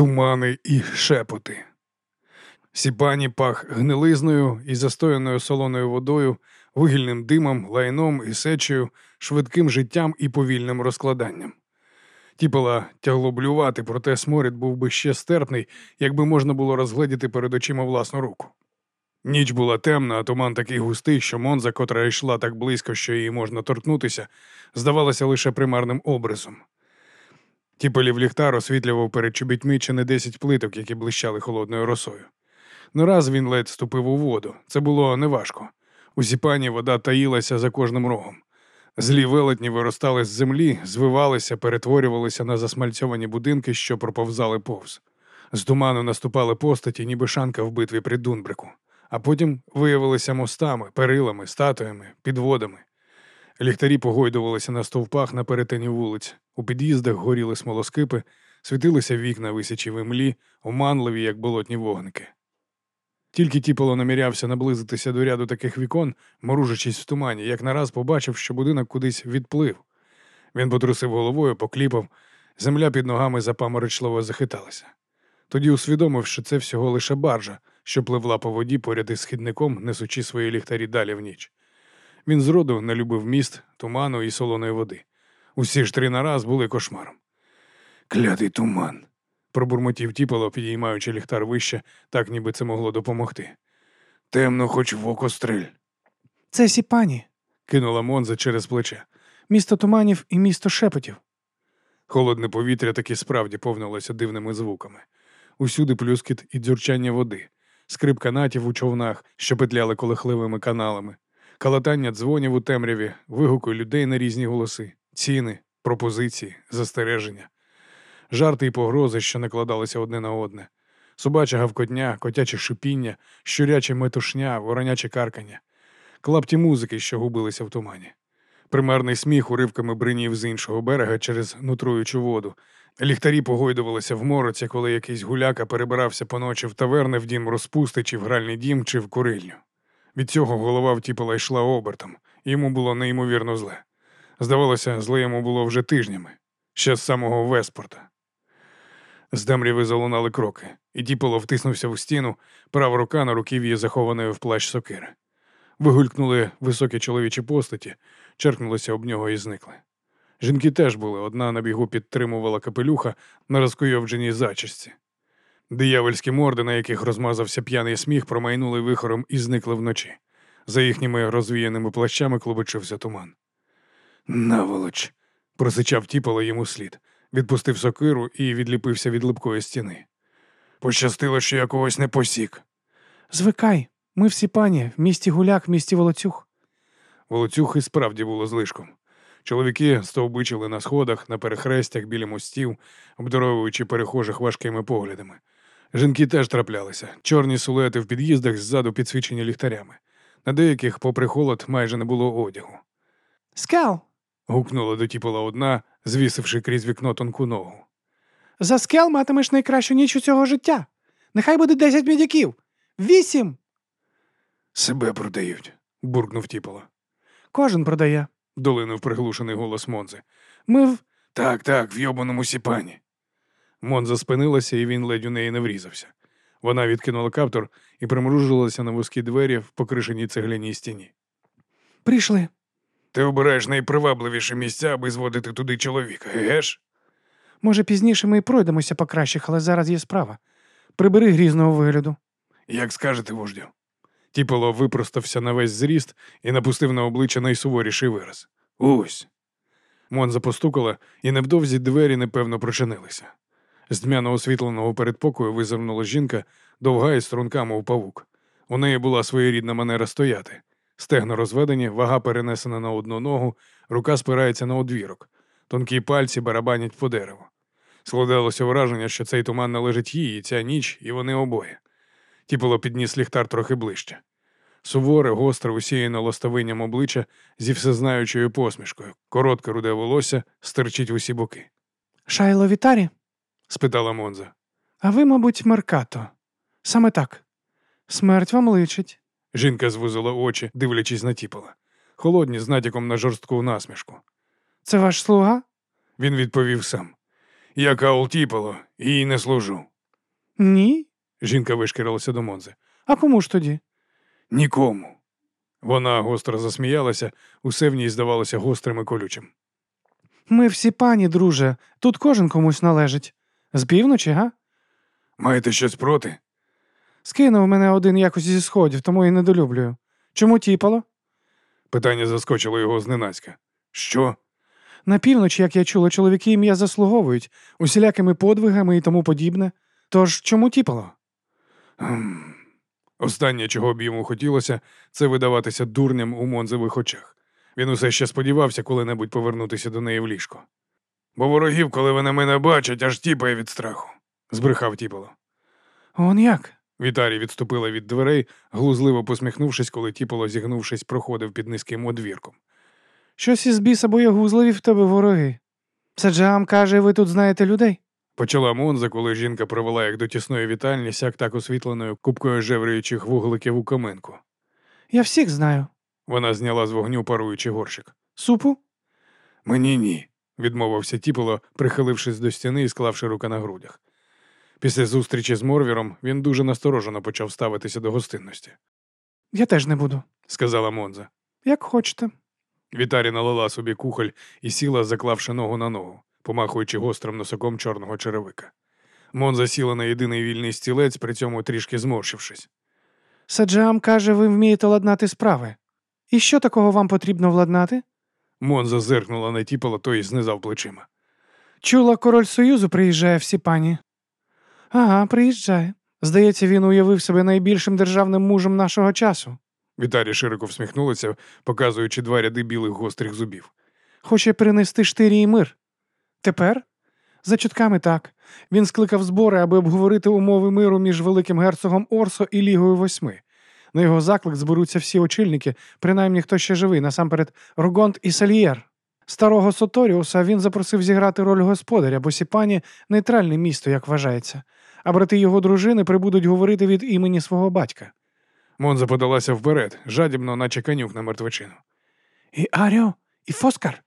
тумани і шепоти. Сіпані пах гнилизною і застояною солоною водою, вугільним димом, лайном і сечею, швидким життям і повільним розкладанням. Тіпала тягло блювати, проте сморід був би ще стерпний, якби можна було розгледіти перед очима власну руку. Ніч була темна, а туман такий густий, що Монза, котра йшла так близько, що її можна торкнутися, здавалася лише примарним образом. Тіпелів ліхтар освітлював перед чобітьми чи не десять плиток, які блищали холодною росою. Ну раз він ледь ступив у воду. Це було неважко. У сіпані вода таїлася за кожним рогом. Злі велетні виростали з землі, звивалися, перетворювалися на засмальцьовані будинки, що проповзали повз. З туману наступали постаті, ніби шанка в битві при Дунбрику, а потім виявилися мостами, перилами, статуями, підводами. Ліхтарі погойдувалися на стовпах на перетині вулиць, у під'їздах горіли смолоскипи, світилися вікна, висячі в імлі, оманливі, як болотні вогники. Тільки тіпало намірявся наблизитися до ряду таких вікон, моружачись в тумані, як нараз побачив, що будинок кудись відплив. Він потрусив головою, покліпав, земля під ногами запаморочливо захиталася. Тоді усвідомив, що це всього лише баржа, що пливла по воді поряд із східником, несучи свої ліхтарі далі в ніч. Він зроду не любив міст, туману і солоної води. Усі ж три нараз були кошмаром. Клятий туман пробурмотів тіпало, підіймаючи ліхтар вище, так ніби це могло допомогти. Темно, хоч в око стрель. Це сіпані, кинула Монза через плече. Місто туманів і місто шепотів. Холодне повітря таки справді повнилося дивними звуками. Усюди плюскіт і дзюрчання води, скрип канатів у човнах, що петляли колихливими каналами, калатання дзвонів у темряві, вигуки людей на різні голоси, ціни, пропозиції, застереження жарти й погрози, що накладалися одне на одне, собача гавкотня, котяче шипіння, щуряче метушня, вороняче каркання, клапті музики, що губилися в тумані. Примарний сміх уривками бринів з іншого берега через нутруючу воду. Ліхтарі погойдувалися в мороці, коли якийсь гуляка перебирався поночі в таверни в дім розпусти, чи в гральний дім, чи в курильню. Від цього голова втіпала йшла обертом, йому було неймовірно зле. Здавалося, зле йому було вже тижнями, ще з самого Веспорта. З темряви залунали кроки, і діполо втиснувся в стіну, права рука на руків'ї захованої в плащ сокири. Вигулькнули високі чоловічі постаті, черкнулися об нього і зникли. Жінки теж були, одна на бігу підтримувала капелюха на розкойовдженій зачісці. Диявольські морди, на яких розмазався п'яний сміх, промайнули вихором і зникли вночі. За їхніми розвіяними плащами клубочився туман. Наволоч, просичав тіпало йому слід відпустив сокиру і відліпився від липкої стіни. Пощастило, що я когось не посік. Звикай, ми всі пані, в місті гуляк, в місті Волоцюг. Волоцюг і справді було злишком. Чоловіки стовбичили на сходах, на перехрестях біля мостів, обдаровуючи перехожих важкими поглядами. Жінки теж траплялися, чорні сулети в під'їздах ззаду підсвічені ліхтарями. На деяких, попри холод, майже не було одягу. Скал. гукнула дотіпала одна, звісивши крізь вікно тонку ногу. За скел матимеш найкращу ніч у цього життя. Нехай буде десять мідяків. Вісім. Себе продають, буркнув тіполо. Кожен продає, долинув приглушений голос Монзи. Ми в. Так, так, в йобаному сіпані. Монза спинилася, і він ледь у неї не врізався. Вона відкинула каптор і примружилася на вузькі двері в покришеній цегляній стіні. Прийшли. Ти обираєш найпривабливіші місця, аби зводити туди чоловіка, геш? Може, пізніше ми й пройдемося по кращих, але зараз є справа. Прибери грізного вигляду. Як скажете, вождю. Тіполо випростався на весь зріст і напустив на обличчя найсуворіший вираз. Ось. Монза постукала, і невдовзі двері непевно прочинилися. З дмяно освітленого передпокою визирнула жінка, довга і струнка, мов павук. У неї була своєрідна манера стояти. Стегна розведені, вага перенесена на одну ногу, рука спирається на одвірок, тонкі пальці барабанять по дереву. Складалося враження, що цей туман належить їй, ця ніч, і вони обоє. Тіполо підніс ліхтар трохи ближче. Суворе, гостре, усіяне лоставинням обличчя зі всезнаючою посмішкою, коротке руде волосся стирчить усі боки. Шайло Вітарі? Спитала Монза. А ви, мабуть, Меркато. Саме так. Смерть вам личить. Жінка звузила очі, дивлячись на тіпола. Холодні з натяком на жорстку насмішку. Це ваш слуга? Він відповів сам. Я Каул Тіпало, і їй не служу. Ні? Жінка вишкірилася до Монзи. А кому ж тоді? Нікому. Вона гостро засміялася, усе в ній здавалося гострим і колючим. Ми всі пані, друже, тут кожен комусь належить. З півночі, га? Маєте щось проти? Скинув мене один якось зі сходів, тому і недолюблюю. Чому тіпало? Питання заскочило його зненацька. Що? На півночі, як я чула, чоловіки ім'я заслуговують, усілякими подвигами і тому подібне. Тож чому тіпало? Гм. Останнє, чого б йому хотілося, це видаватися дурням у Монзових очах. Він усе ще сподівався коли-небудь повернутися до неї в ліжко. Бо ворогів, коли вони мене бачать, аж тіпає від страху, збрехав тіпало. Он як? Вітарі відступила від дверей, глузливо посміхнувшись, коли тіпало, зігнувшись, проходив під низьким одвірком. Щось із біса боягузливі в тебе вороги. Саджам каже, ви тут знаєте людей? Почала Монза, коли жінка привела їх до тісної вітальні, сяк так освітленою купкою жеврюючих вугликів у каминку. Я всіх знаю. Вона зняла з вогню паруючий горщик. Супу? Мені ні, відмовився тіпало, прихилившись до стіни і склавши руки на грудях. Після зустрічі з Морвіром він дуже насторожено почав ставитися до гостинності, Я теж не буду. сказала Монза. Як хочете. Вітарі налила собі кухоль і сіла, заклавши ногу на ногу, помахуючи гострим носоком чорного черевика. Монза сіла на єдиний вільний стілець, при цьому трішки зморщившись. Саджам каже, ви вмієте ладнати справи. І що такого вам потрібно владнати? Монза зиркнула на тіпало, той знизав плечима. Чула, король Союзу приїжджає всі пані. Ага, приїжджає. Здається, він уявив себе найбільшим державним мужем нашого часу. Вітарі широко всміхнулася, показуючи два ряди білих гострих зубів. Хоче принести штирі і мир. Тепер? За чутками так. Він скликав збори, аби обговорити умови миру між великим герцогом Орсо і Лігою Восьми. На його заклик зберуться всі очільники, принаймні хто ще живий, насамперед Рогонт і Сальєр. Старого Соторіуса він запросив зіграти роль господаря, бо Сіпані нейтральне місто, як вважається, а брати його дружини прибудуть говорити від імені свого батька. Монза подалася вперед, жадібно, наче канюк на мертвечину. І Аріо, і Фоскар.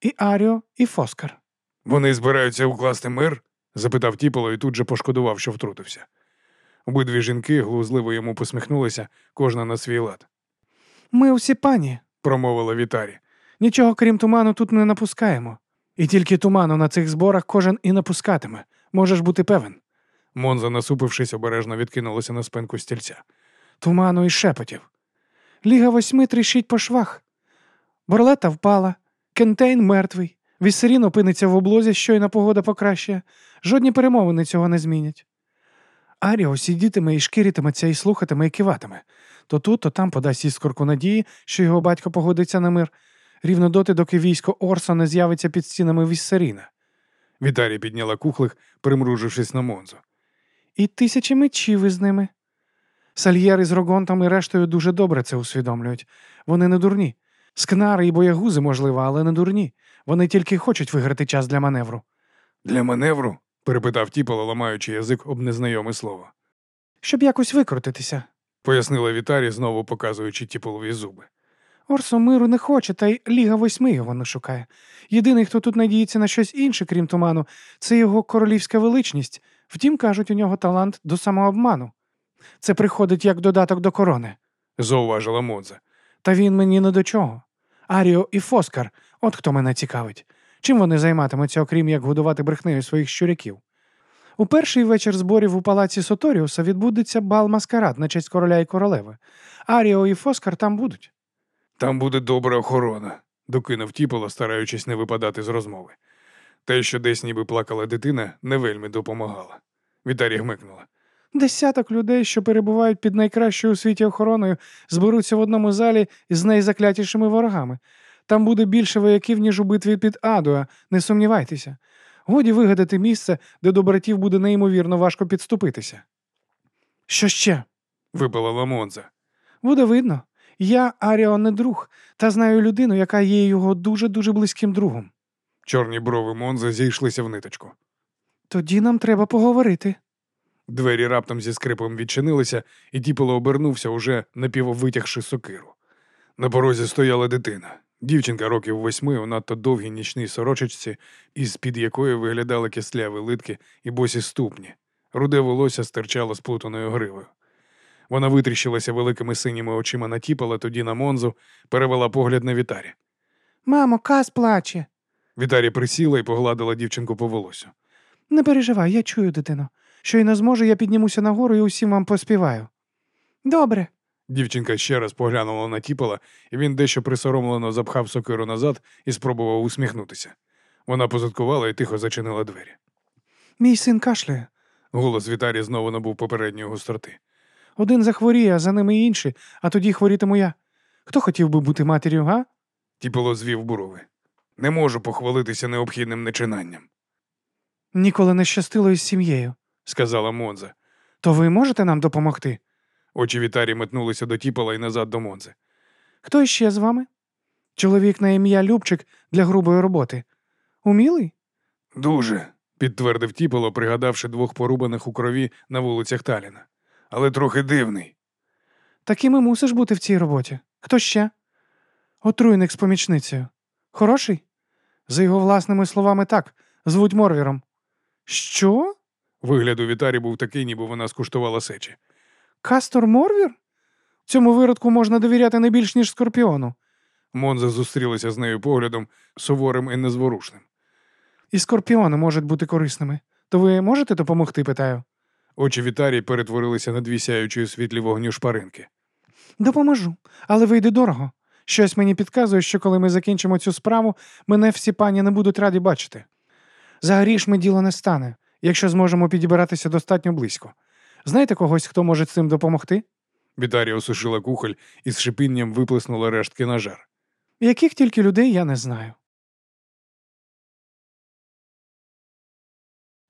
І Аріо, і Фоскар. Вони збираються укласти мир? запитав тіпало і тут же пошкодував, що втрутився. Обидві жінки глузливо йому посміхнулися, кожна на свій лад, Ми усі пані, промовила Вітарі. Нічого крім туману тут не напускаємо. І тільки туману на цих зборах кожен і напускатиме. Можеш бути певен. Монза, насупившись, обережно відкинулася на спинку стільця. Туману і шепотів. Ліга восьми тріщить по швах. Борлета впала, Кентейн мертвий. Віссерін опиниться в облозі, щойно погода покращає. Жодні перемовини цього не змінять. Аріо сидітиме і шкіритиметься, і слухатиме, і киватиме. То тут, то там подасть іскорку надії, що його батько погодиться на мир, рівно доти, доки військо Орса не з'явиться під стінами Віссеріна. Вітарі підняла кухлих, примружившись на Монзу. І тисячі мечів із ними. Сальєри з Рогонтом і рештою дуже добре це усвідомлюють. Вони не дурні. Скнари і боягузи, можливо, але не дурні. Вони тільки хочуть виграти час для маневру. Для маневру? Перепитав тіпало, ламаючи язик об незнайоме слово. Щоб якось викрутитися. Пояснила Вітарі, знову показуючи тіполові зуби. Орсо миру не хоче, та й Ліга восьми його не шукає. Єдиний, хто тут надіється на щось інше, крім туману, це його королівська величність. Втім, кажуть, у нього талант до самообману. Це приходить як додаток до корони. Зауважила Монза. Та він мені не до чого. Аріо і Фоскар, от хто мене цікавить. Чим вони займатимуться, окрім як годувати брехнею своїх щуряків? У перший вечір зборів у палаці Соторіуса відбудеться бал маскарад на честь короля і королеви. Аріо і Фоскар там будуть. Там буде добра охорона, докинув тіполо, стараючись не випадати з розмови. Те, що десь ніби плакала дитина, не вельми допомагало. Вітарі гмикнула. Десяток людей, що перебувають під найкращою у світі охороною, зберуться в одному залі з найзаклятішими ворогами. Там буде більше вояків, ніж у битві під Адуа, не сумнівайтеся. Годі вигадати місце, де до братів буде неймовірно важко підступитися. Що ще? Випалила Монза. Буде видно. Я Аріо не друг, та знаю людину, яка є його дуже-дуже близьким другом. Чорні брови Монзи зійшлися в ниточку. Тоді нам треба поговорити. Двері раптом зі скрипом відчинилися, і тіпало обернувся, уже напіввитягши сокиру. На порозі стояла дитина, Дівчинка років восьми у надто довгій нічній сорочечці, із-під якої виглядали кисляві литки і босі ступні. Руде волосся стирчало сплутаною гривою. Вона витріщилася великими синіми очима на тіпала, тоді на Монзу, перевела погляд на Вітарі. Мамо, Кас плаче. Вітарі присіла і погладила дівчинку по волосю. Не переживай, я чую, дитино. Щойно зможу, я піднімуся нагору і усім вам поспіваю. Добре. Дівчинка ще раз поглянула на тіпала, і він дещо присоромлено запхав сокиру назад і спробував усміхнутися. Вона позадкувала і тихо зачинила двері. Мій син кашляє. Голос Вітарі знову набув попередньої гостроти. Один захворіє, а за ними інші, а тоді хворітиму я. Хто хотів би бути матір'ю, га? Тіпало звів брови. Не можу похвалитися необхідним начинанням, Ніколи не щастило із сім'єю. сказала Монза. То ви можете нам допомогти? Очі Вітарі метнулися до тіпала і назад до Монзи. Хто іще з вами? Чоловік на ім'я Любчик для грубої роботи. Умілий? Дуже, підтвердив тіпало, пригадавши двох порубаних у крові на вулицях Таліна. Але трохи дивний. Таким і мусиш бути в цій роботі. Хто ще? Отруйник з помічницею. Хороший? За його власними словами, так, звуть Морвіром. Що? Вигляд у Вітарі був такий, ніби вона скуштувала сечі. Кастор Морвір? Цьому виродку можна довіряти не більш, ніж скорпіону. Монза зустрілася з нею поглядом суворим і незворушним. І скорпіони можуть бути корисними. То ви можете допомогти, питаю? Очі Вітарі перетворилися на дві сяючі у світлі вогню шпаринки. Допоможу, але вийде дорого. Щось мені підказує, що коли ми закінчимо цю справу, мене всі пані не будуть раді бачити. За грішми діло не стане, якщо зможемо підібратися достатньо близько. Знаєте когось, хто може цим допомогти? Бітарія осушила кухоль і з шипінням виплеснула рештки на жар. Яких тільки людей я не знаю.